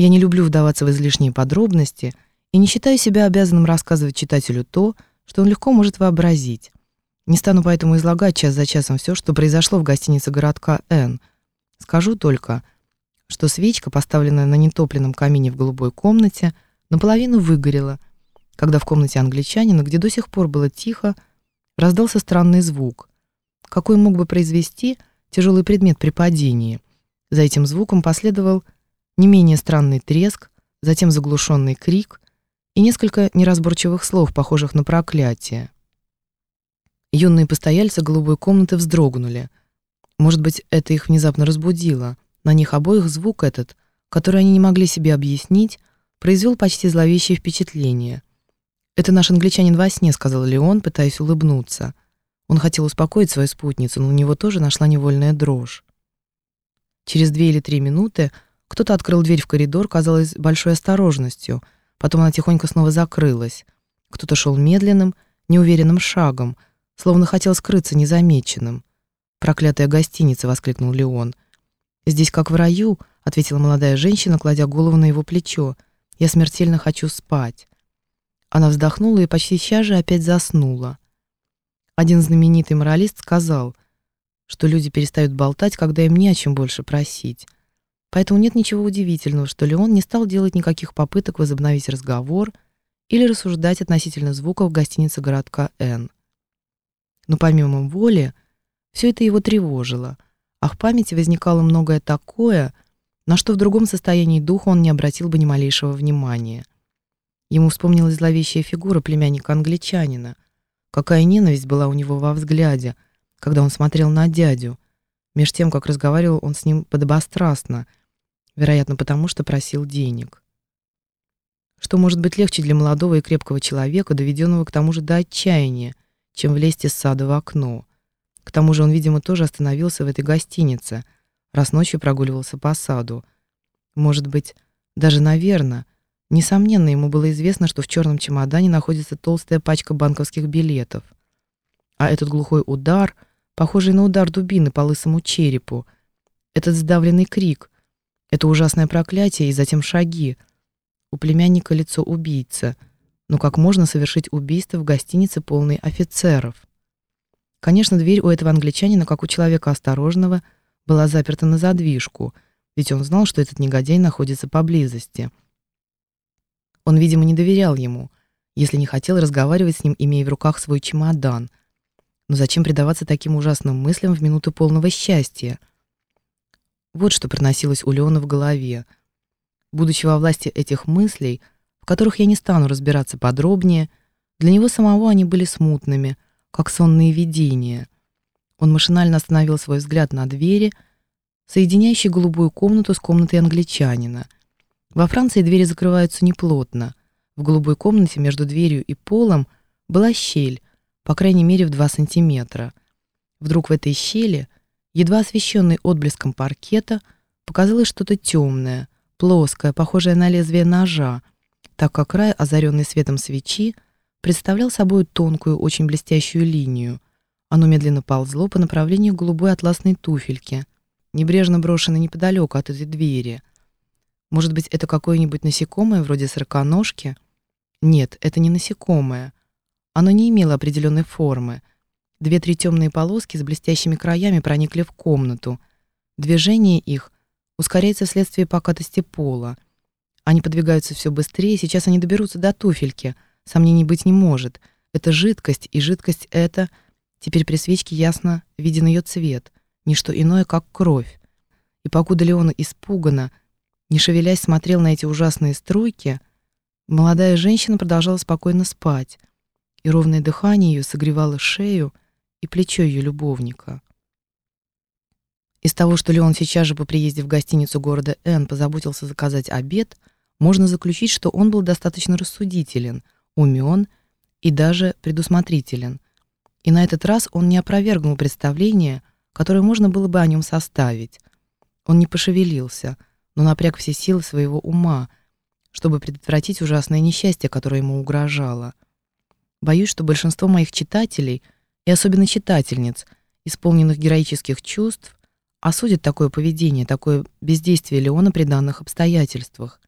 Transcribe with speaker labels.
Speaker 1: Я не люблю вдаваться в излишние подробности и не считаю себя обязанным рассказывать читателю то, что он легко может вообразить. Не стану поэтому излагать час за часом все, что произошло в гостинице городка Н. Скажу только, что свечка, поставленная на нетопленном камине в голубой комнате, наполовину выгорела, когда в комнате англичанина, где до сих пор было тихо, раздался странный звук, какой мог бы произвести тяжелый предмет при падении. За этим звуком последовал не менее странный треск, затем заглушенный крик и несколько неразборчивых слов, похожих на проклятие. Юные постояльцы голубой комнаты вздрогнули. Может быть, это их внезапно разбудило. На них обоих звук этот, который они не могли себе объяснить, произвел почти зловещее впечатление. «Это наш англичанин во сне», — сказал Леон, пытаясь улыбнуться. Он хотел успокоить свою спутницу, но у него тоже нашла невольная дрожь. Через две или три минуты кто-то открыл дверь в коридор, казалось, большой осторожностью, потом она тихонько снова закрылась. Кто-то шел медленным, неуверенным шагом, словно хотел скрыться незамеченным. «Проклятая гостиница!» — воскликнул Леон. «Здесь как в раю», — ответила молодая женщина, кладя голову на его плечо. «Я смертельно хочу спать». Она вздохнула и почти сейчас же опять заснула. Один знаменитый моралист сказал, что люди перестают болтать, когда им не о чем больше просить. Поэтому нет ничего удивительного, что Леон не стал делать никаких попыток возобновить разговор или рассуждать относительно звуков гостиницы городка Н. Но помимо воли, все это его тревожило, а в памяти возникало многое такое, на что в другом состоянии духа он не обратил бы ни малейшего внимания. Ему вспомнилась зловещая фигура племянника-англичанина. Какая ненависть была у него во взгляде, когда он смотрел на дядю, меж тем, как разговаривал он с ним подобострастно — вероятно, потому что просил денег. Что может быть легче для молодого и крепкого человека, доведенного к тому же до отчаяния, чем влезть из сада в окно? К тому же он, видимо, тоже остановился в этой гостинице, раз ночью прогуливался по саду. Может быть, даже, наверное, несомненно, ему было известно, что в черном чемодане находится толстая пачка банковских билетов. А этот глухой удар, похожий на удар дубины по лысому черепу, этот сдавленный крик, это ужасное проклятие и затем шаги. У племянника лицо убийца. Но как можно совершить убийство в гостинице полной офицеров? Конечно, дверь у этого англичанина, как у человека осторожного, была заперта на задвижку, ведь он знал, что этот негодяй находится поблизости. Он, видимо, не доверял ему, если не хотел разговаривать с ним, имея в руках свой чемодан. Но зачем предаваться таким ужасным мыслям в минуты полного счастья? Вот что проносилось у Леона в голове. Будучи во власти этих мыслей, в которых я не стану разбираться подробнее, для него самого они были смутными, как сонные видения. Он машинально остановил свой взгляд на двери, соединяющей голубую комнату с комнатой англичанина. Во Франции двери закрываются неплотно. В голубой комнате между дверью и полом была щель, по крайней мере в 2 сантиметра. Вдруг в этой щели – Едва освещенный отблеском паркета, показалось что-то темное, плоское, похожее на лезвие ножа, так как край, озаренный светом свечи, представлял собой тонкую, очень блестящую линию. Оно медленно ползло по направлению голубой атласной туфельки, небрежно брошенной неподалеку от этой двери. Может быть, это какое-нибудь насекомое вроде сороконожки? Нет, это не насекомое. Оно не имело определенной формы, Две-три темные полоски с блестящими краями проникли в комнату. Движение их ускоряется вследствие покатости пола. Они подвигаются все быстрее, сейчас они доберутся до туфельки. Сомнений быть не может. Это жидкость, и жидкость эта, теперь при свечке ясно виден ее цвет, не что иное, как кровь. И покуда Леона испуганно, не шевелясь, смотрел на эти ужасные струйки, молодая женщина продолжала спокойно спать, и ровное дыхание ее согревало шею, и плечо ее любовника. Из того, что Леон сейчас же по приезде в гостиницу города Н позаботился заказать обед, можно заключить, что он был достаточно рассудителен, умен и даже предусмотрителен. И на этот раз он не опровергнул представление, которое можно было бы о нем составить. Он не пошевелился, но напряг все силы своего ума, чтобы предотвратить ужасное несчастье, которое ему угрожало. Боюсь, что большинство моих читателей — и особенно читательниц, исполненных героических чувств, осудят такое поведение, такое бездействие Леона при данных обстоятельствах.